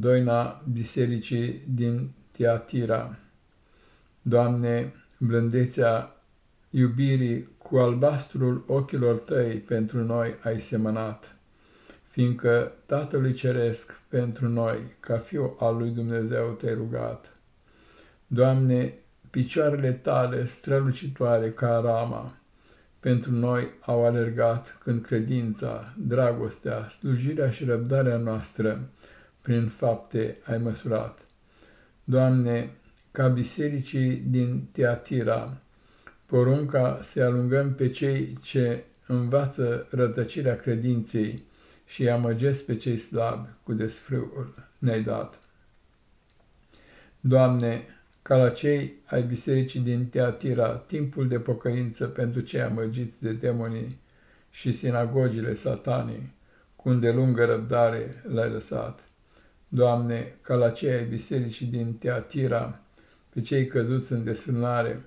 doina bisericii din Tiatira. Doamne, blândețea iubirii cu albastrul ochilor tăi pentru noi ai semănat, fiindcă Tatălui Ceresc pentru noi, ca fiu al lui Dumnezeu, te-ai rugat. Doamne, picioarele tale strălucitoare ca rama, pentru noi au alergat când credința, dragostea, slujirea și răbdarea noastră prin fapte ai măsurat. Doamne, ca bisericii din Teatira, porunca să alungăm pe cei ce învață rătăcirea credinței și îi amăgesc pe cei slabi cu desfrâul ne-ai dat. Doamne, ca la cei ai bisericii din Teatira, timpul de pocăință pentru cei amăgiți de demonii și sinagogile satanii, cu îndelungă răbdare l-ai lăsat. Doamne, ca la cei ai bisericii din Teatira, pe cei căzuți în desfrânare,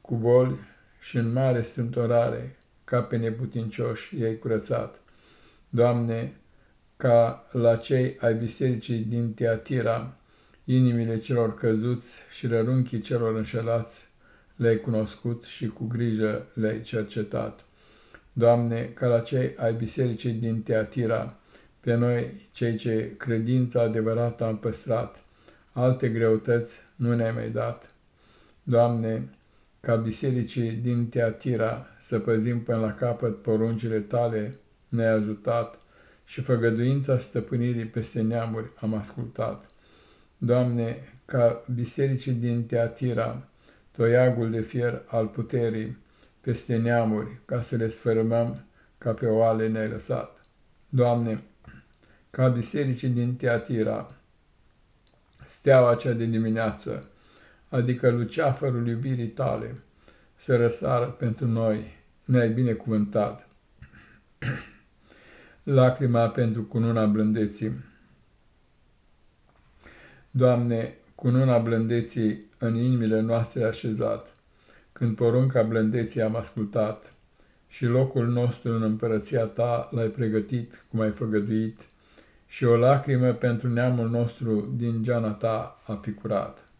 cu boli și în mare strântorare, ca pe neputincioși i-ai curățat. Doamne, ca la cei ai bisericii din Teatira, inimile celor căzuți și rărunchii celor înșelați, le-ai cunoscut și cu grijă le-ai cercetat. Doamne, ca la cei ai bisericii din Teatira, pe noi, cei ce credința adevărată am păstrat, alte greutăți nu ne-ai mai dat. Doamne, ca bisericii din Teatira să păzim până la capăt poruncile tale, ne-ai ajutat și făgăduința stăpânirii peste neamuri am ascultat. Doamne, ca bisericii din Teatira, toiagul de fier al puterii peste neamuri, ca să le sfărâmăm ca pe oale ne-ai lăsat. Doamne, ca bisericii din Teatira, steaua cea de dimineață, adică luceafărul iubirii tale, să răsară pentru noi, ne-ai binecuvântat. Lacrima pentru cununa blândeții Doamne, cununa blândeții în inimile noastre așezat, când porunca blândeții am ascultat, și locul nostru în împărăția Ta l-ai pregătit cum ai făgăduit, și o lacrimă pentru neamul nostru din geana Ta a picurat.